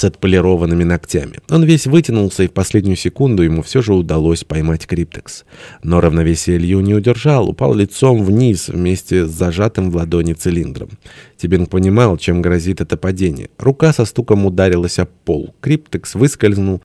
с отполированными ногтями. Он весь вытянулся, и в последнюю секунду ему все же удалось поймать Криптекс. Но равновесие Илью не удержал, упал лицом вниз вместе с зажатым в ладони цилиндром. Тибинг понимал, чем грозит это падение. Рука со стуком ударилась о пол. Криптекс выскользнул